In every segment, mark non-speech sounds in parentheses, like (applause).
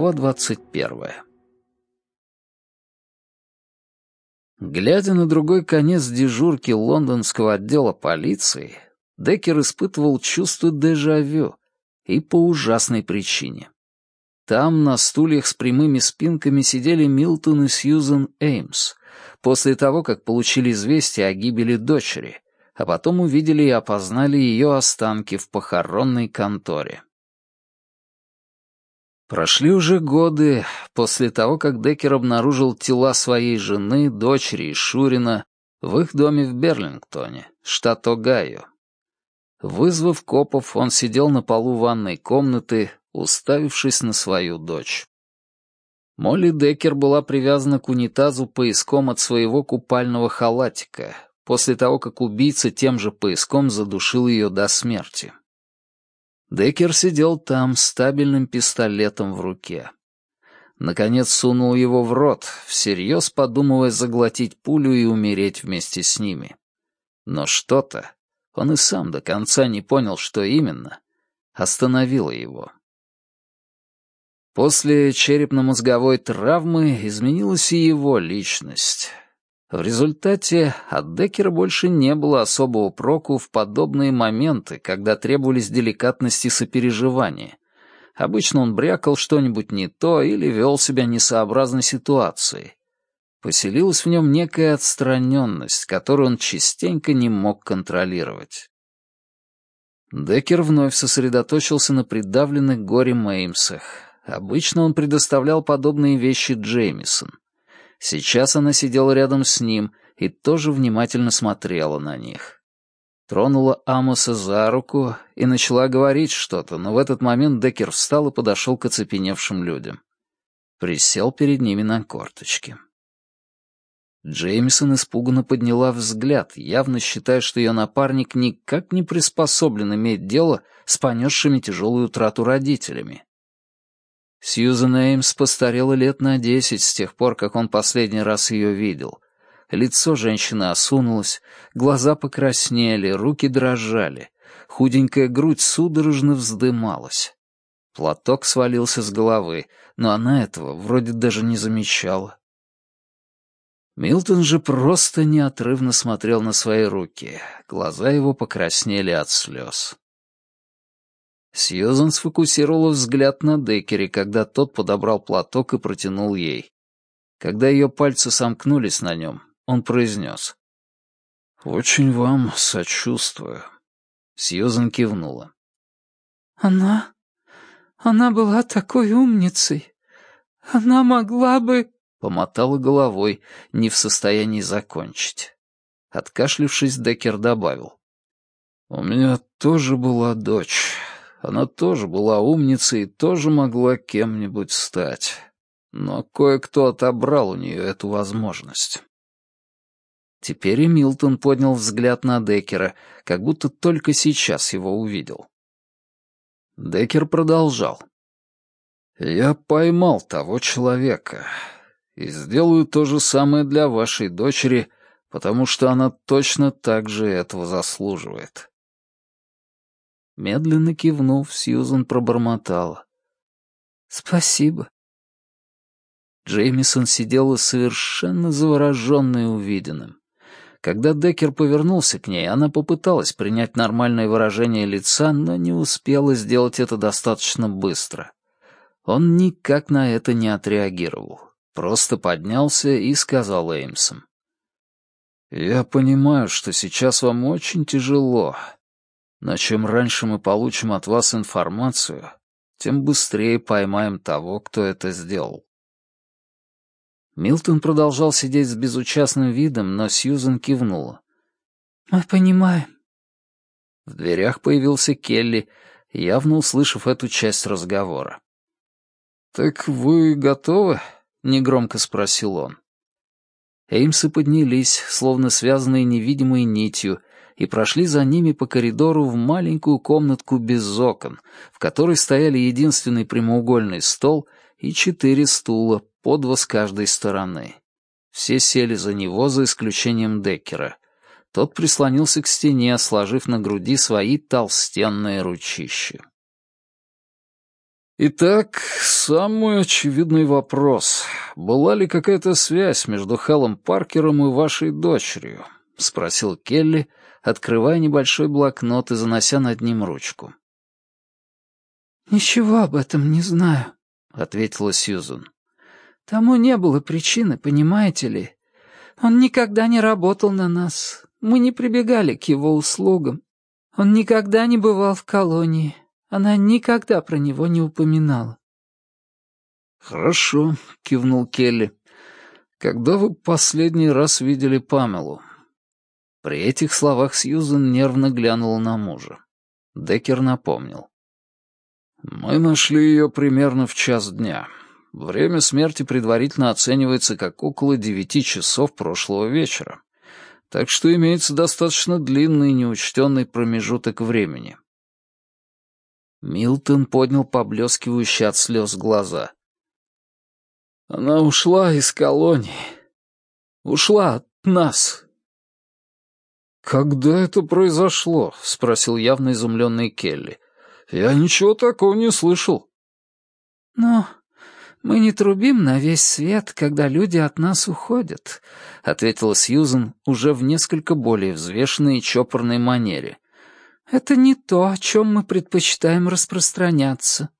Глава двадцать первая. Глядя на другой конец дежурки лондонского отдела полиции, Деккер испытывал чувство дежавю, и по ужасной причине. Там на стульях с прямыми спинками сидели Милтон и Сьюзен Эймс, после того, как получили известие о гибели дочери, а потом увидели и опознали ее останки в похоронной конторе. Прошли уже годы после того, как Деккер обнаружил тела своей жены, дочери и Шурина в их доме в Берлингтоне, штат Огайо. Вызвав копов, он сидел на полу ванной комнаты, уставившись на свою дочь. Молли Деккер была привязана к унитазу пояском от своего купального халатика, после того, как убийца тем же пояском задушил ее до смерти. Деккер сидел там с стабильным пистолетом в руке. Наконец сунул его в рот, всерьез подумывая заглотить пулю и умереть вместе с ними. Но что-то, он и сам до конца не понял, что именно, остановило его. После черепно-мозговой травмы изменилась и его личность. В результате от Деккера больше не было особого проку в подобные моменты, когда требовались деликатность и сопереживание. Обычно он брякал что-нибудь не то или вел себя несообразно ситуацией. Поселилась в нем некая отстраненность, которую он частенько не мог контролировать. Деккер вновь сосредоточился на придавленных горем Эймсах. Обычно он предоставлял подобные вещи Джеймисон. Сейчас она сидела рядом с ним и тоже внимательно смотрела на них. Тронула Амоса за руку и начала говорить что-то, но в этот момент Деккер встал и подошел к оцепеневшим людям. Присел перед ними на корточки. Джеймисон испуганно подняла взгляд, явно считая, что ее напарник никак не приспособлен иметь дело с понесшими тяжелую утрату родителями. Сьюзен Эймс постарела лет на десять с тех пор, как он последний раз ее видел. Лицо женщины осунулось, глаза покраснели, руки дрожали, худенькая грудь судорожно вздымалась. Платок свалился с головы, но она этого вроде даже не замечала. Милтон же просто неотрывно смотрел на свои руки, глаза его покраснели от слез. Сьюзан сфокусировала взгляд на Деккере, когда тот подобрал платок и протянул ей. Когда ее пальцы сомкнулись на нем, он произнес. «Очень вам сочувствую». Сьюзан кивнула. «Она... она была такой умницей. Она могла бы...» Помотала головой, не в состоянии закончить. Откашлившись, Деккер добавил. «У меня тоже была дочь. Она тоже была умницей и тоже могла кем-нибудь стать. Но кое-кто отобрал у нее эту возможность. Теперь и Милтон поднял взгляд на Деккера, как будто только сейчас его увидел. Деккер продолжал. «Я поймал того человека и сделаю то же самое для вашей дочери, потому что она точно так же этого заслуживает. Медленно кивнув, Сьюзан пробормотала. «Спасибо». Джеймисон сидела совершенно завороженная увиденным. Когда Деккер повернулся к ней, она попыталась принять нормальное выражение лица, но не успела сделать это достаточно быстро. Он никак на это не отреагировал. Просто поднялся и сказал Эймсом. «Я понимаю, что сейчас вам очень тяжело, но чем раньше мы получим от вас информацию, тем быстрее поймаем того, кто это сделал. Милтон продолжал сидеть с безучастным видом, но Сьюзен кивнула. «Мы понимаем». В дверях появился Келли, явно услышав эту часть разговора. «Так вы готовы?» — негромко спросил он. Эймсы поднялись, словно связанные невидимой нитью, и прошли за ними по коридору в маленькую комнатку без окон, в которой стояли единственный прямоугольный стол и четыре стула, по два с каждой стороны. Все сели за него, за исключением Деккера. Тот прислонился к стене, сложив на груди свои толстенные ручища. Итак, самый очевидный вопрос. Была ли какая-то связь между Хеллом Паркером и вашей дочерью? Спросил Келли, открывая небольшой блокнот и занося над ним ручку. «Ничего об этом не знаю», — ответила Сьюзен. «Тому не было причины, понимаете ли. Он никогда не работал на нас. Мы не прибегали к его услугам. Он никогда не бывал в колонии. Она никогда про него не упоминала. «Хорошо», — кивнул Келли. «Когда вы последний раз видели Памелу?» При этих словах Сьюзен нервно глянула на мужа. Деккер напомнил. «Мы нашли ее примерно в час дня. Время смерти предварительно оценивается как около девяти часов прошлого вечера. Так что имеется достаточно длинный неучтенный промежуток времени. Милтон поднял поблескивающие от слез глаза. «Она ушла из колонии. Ушла от нас». «Когда это произошло?» — спросил явно изумленный Келли. «Я ничего такого не слышал». «Ну, мы не трубим на весь свет, когда люди от нас уходят», — ответила Сьюзен уже в несколько более взвешенной и чопорной манере. Это не то, о чем мы предпочитаем распространяться».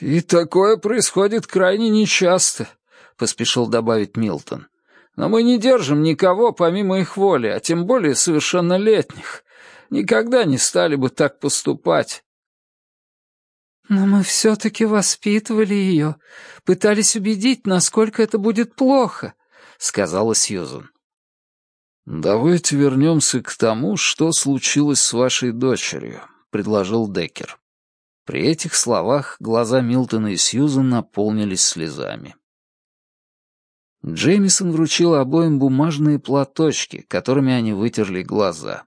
«И такое происходит крайне нечасто», — поспешил добавить Милтон. «Но мы не держим никого помимо их воли, а тем более совершеннолетних. Никогда не стали бы так поступать». «Но мы все-таки воспитывали ее, пытались убедить, насколько это будет плохо», — сказала Сьюзан. «Давайте вернемся к тому, что случилось с вашей дочерью», — предложил Деккер. При этих словах глаза Милтона и Сьюзан наполнились слезами. Джеймисон вручил обоим бумажные платочки, которыми они вытерли глаза.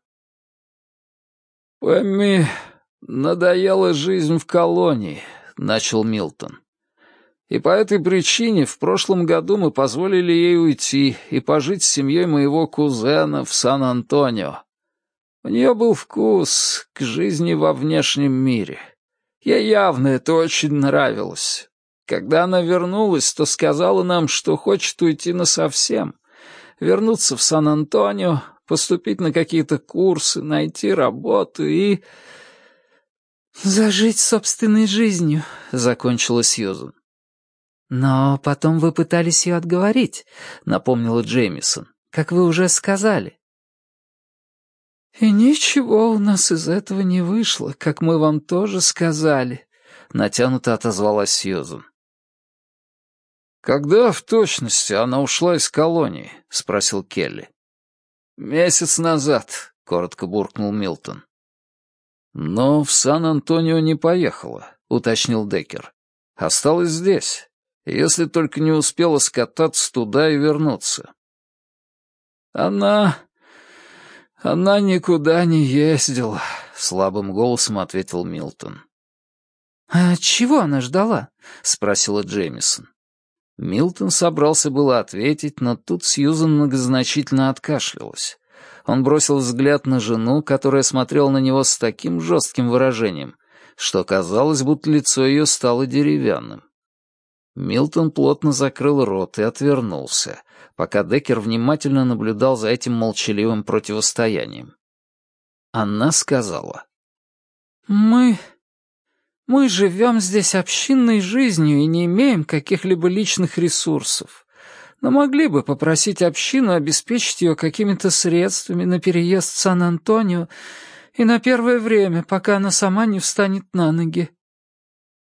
«Пэмми надоела жизнь в колонии», — начал Милтон. И по этой причине в прошлом году мы позволили ей уйти и пожить с семьей моего кузена в Сан-Антонио. У нее был вкус к жизни во внешнем мире. Ей явно это очень нравилось. Когда она вернулась, то сказала нам, что хочет уйти насовсем, вернуться в Сан-Антонио, поступить на какие-то курсы, найти работу и... «Зажить собственной жизнью», — закончила Сьюзан. «Но потом вы пытались ее отговорить», — напомнила Джеймисон, «как вы уже сказали». «И ничего у нас из этого не вышло, как мы вам тоже сказали», — натянуто отозвалась Сьюзан. «Когда в точности она ушла из колонии?» — спросил Келли. «Месяц назад», — коротко буркнул Милтон. «Но в Сан-Антонио не поехала», — уточнил Деккер. «Осталась здесь если только не успела скататься туда и вернуться. «Она... она никуда не ездила», — слабым голосом ответил Милтон. «А чего она ждала?» — спросила Джеймисон. Милтон собрался было ответить, но тут Сьюзан многозначительно откашлялась. Он бросил взгляд на жену, которая смотрела на него с таким жестким выражением, что казалось, будто лицо ее стало деревянным. Милтон плотно закрыл рот и отвернулся, пока Деккер внимательно наблюдал за этим молчаливым противостоянием. Она сказала. «Мы... мы живем здесь общинной жизнью и не имеем каких-либо личных ресурсов, но могли бы попросить общину обеспечить ее какими-то средствами на переезд в Сан-Антонио и на первое время, пока она сама не встанет на ноги».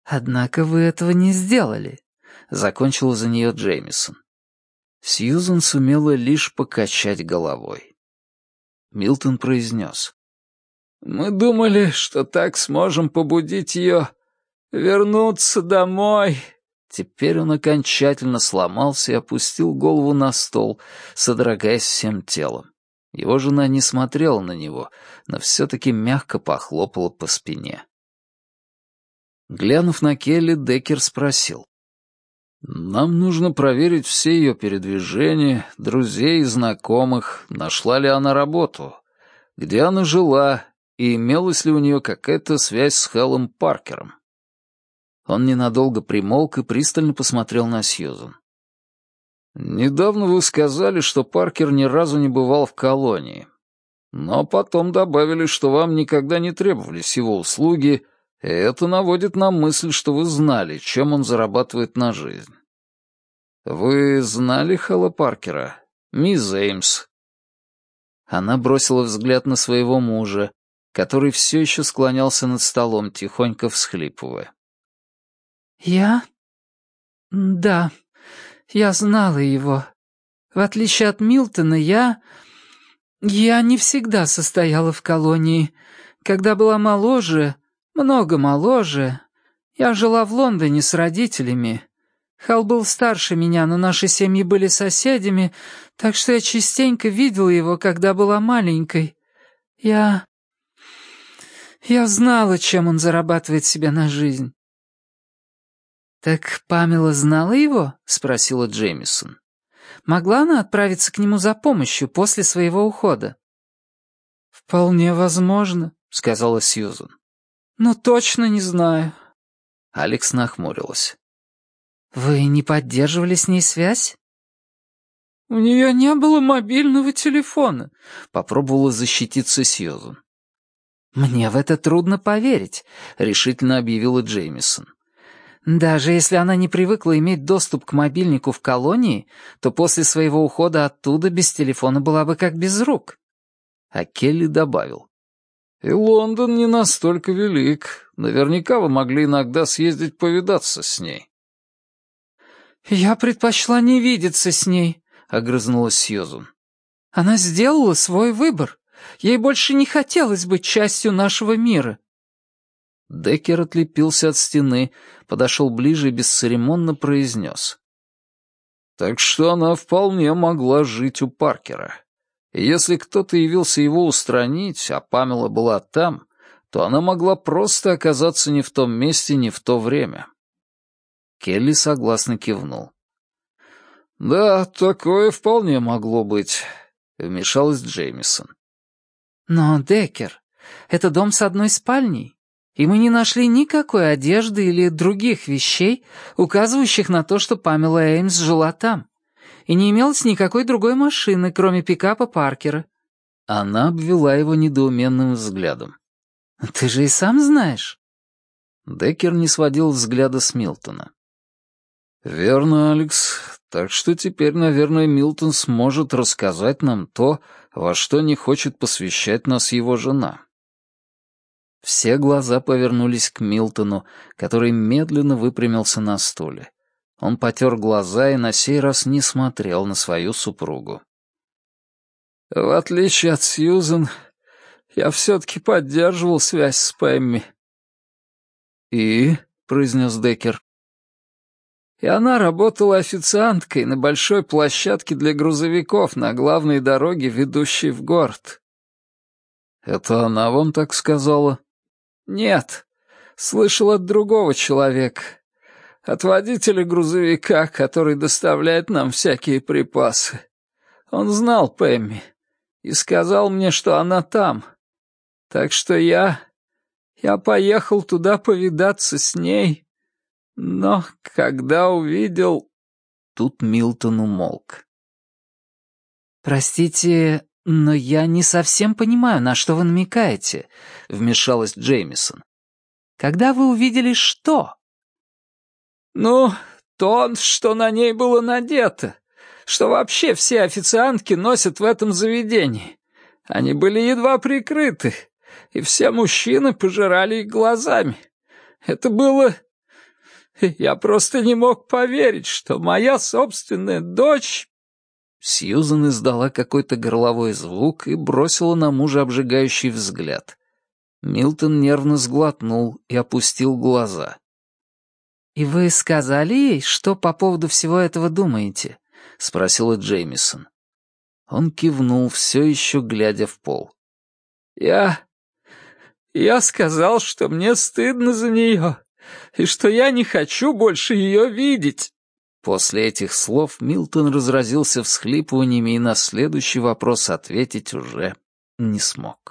«Однако вы этого не сделали», закончила за нее Джеймисон. Сьюзан сумела лишь покачать головой. Милтон произнес. «Мы думали, что так сможем побудить ее вернуться домой». Теперь он окончательно сломался и опустил голову на стол, содрогаясь всем телом. Его жена не смотрела на него, но все-таки мягко похлопала по спине. Глянув на Келли, Деккер спросил. Нам нужно проверить все ее передвижения, друзей и знакомых, нашла ли она работу, где она жила и имелась ли у нее какая-то связь с Хеллом Паркером. Он ненадолго примолк и пристально посмотрел на Сьюзан. «Недавно вы сказали, что Паркер ни разу не бывал в колонии. Но потом добавили, что вам никогда не требовались его услуги, и это наводит на мысль, что вы знали, чем он зарабатывает на жизнь. Вы знали Хэлла Паркера, мисс Эймс?» Она бросила взгляд на своего мужа, который все еще склонялся над столом, тихонько всхлипывая. «Я? Да, я знала его. В отличие от Милтона, я... Я не всегда состояла в колонии. Когда была моложе, много моложе, я жила в Лондоне с родителями. Хал был старше меня, но наши семьи были соседями, так что я частенько видела его, когда была маленькой. Я... Я знала, чем он зарабатывает себе на жизнь. «Так Памела знала его?» — спросила Джеймисон. «Могла она отправиться к нему за помощью после своего ухода?» «Вполне возможно», — сказала Сьюзан. «Но точно не знаю». Алекс нахмурилась. «Вы не поддерживали с ней связь?» «У нее не было мобильного телефона», — попробовала защититься Сьюзан. «Мне в это трудно поверить», — решительно объявила Джеймисон. Даже если она не привыкла иметь доступ к мобильнику в колонии, то после своего ухода оттуда без телефона была бы как без рук. А Келли добавил. «И Лондон не настолько велик. Наверняка вы могли иногда съездить повидаться с ней». «Я предпочла не видеться с ней», — огрызнулась Сьюзан. «Она сделала свой выбор. Ей больше не хотелось быть частью нашего мира. Деккер отлепился от стены, подошел ближе и бесцеремонно произнес. «Так что она вполне могла жить у Паркера. И если кто-то явился его устранить, а Памела была там, то она могла просто оказаться не в том месте, не в то время». Келли согласно кивнул. «Да, такое вполне могло быть», — вмешалась Джеймисон. «Но, Деккер, это дом с одной спальней и мы не нашли никакой одежды или других вещей, указывающих на то, что Памела Эймс жила там. И не имелось никакой другой машины, кроме пикапа Паркера. Она обвела его недоуменным взглядом. «Ты же и сам знаешь». Деккер не сводил взгляда с Милтона. «Верно, Алекс. Так что теперь, наверное, Милтон сможет рассказать нам то, во что не хочет посвящать нас его жена». Все глаза повернулись к Милтону, который медленно выпрямился на стуле. Он потер глаза и на сей раз не смотрел на свою супругу. «В отличие от Сьюзен, я все-таки поддерживал связь с Пэмми». «И?» — произнес Деккер. «И она работала официанткой на большой площадке для грузовиков на главной дороге, ведущей в город». «Это она вам так сказала?» «Нет, слышал от другого человека. От водителя грузовика, который доставляет нам всякие припасы. Он знал Пэмми и сказал мне, что она там. Так что я... я поехал туда повидаться с ней. Но когда увидел...» Тут Милтон умолк. «Простите, «Но я не совсем понимаю, на что вы намекаете», — вмешалась Джеймисон. «Когда вы увидели что?» «Ну, то, что на ней было надето, что вообще все официантки носят в этом заведении. Они были едва прикрыты, и все мужчины пожирали их глазами. Это было... (laughs) Я просто не мог поверить, что моя собственная дочь Сьюзан издала какой-то горловой звук и бросила на мужа обжигающий взгляд. Милтон нервно сглотнул и опустил глаза. «И вы сказали ей, что по поводу всего этого думаете?» — спросила Джеймисон. Он кивнул, все еще глядя в пол. «Я... я сказал, что мне стыдно за нее, и что я не хочу больше ее видеть». После этих слов Милтон разразился всхлипываниями и на следующий вопрос ответить уже не смог.